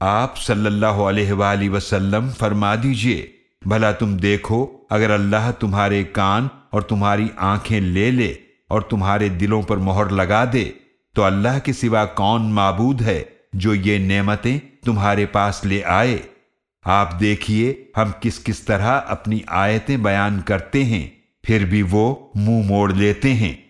आप सल्लल्लाहु अलैहि वसल्लम, फरमा दीजिए, भला तुम देखो, अगर अल्लाह तुम्हारे कान और तुम्हारी आँखें ले ले और तुम्हारे दिलों पर मोहर लगा दे तो अल्लाह के सिवा कौन माबूद है जो ये नेमतें तुम्हारे पास ले आए? आप देखिए, हम किस किस तरह अपनी आयतें बयान करते हैं, फिर भी वो मुँह मोड़ लेते हैं।